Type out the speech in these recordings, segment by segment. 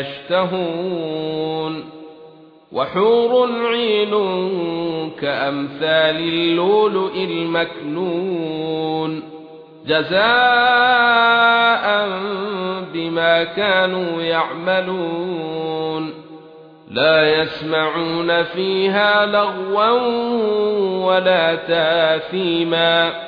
يشتهون وحور عين كأمثال اللؤلؤ المكنون جزاء بما كانوا يعملون لا يسمعون فيها لغوا ولا تاثيما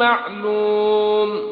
معلوم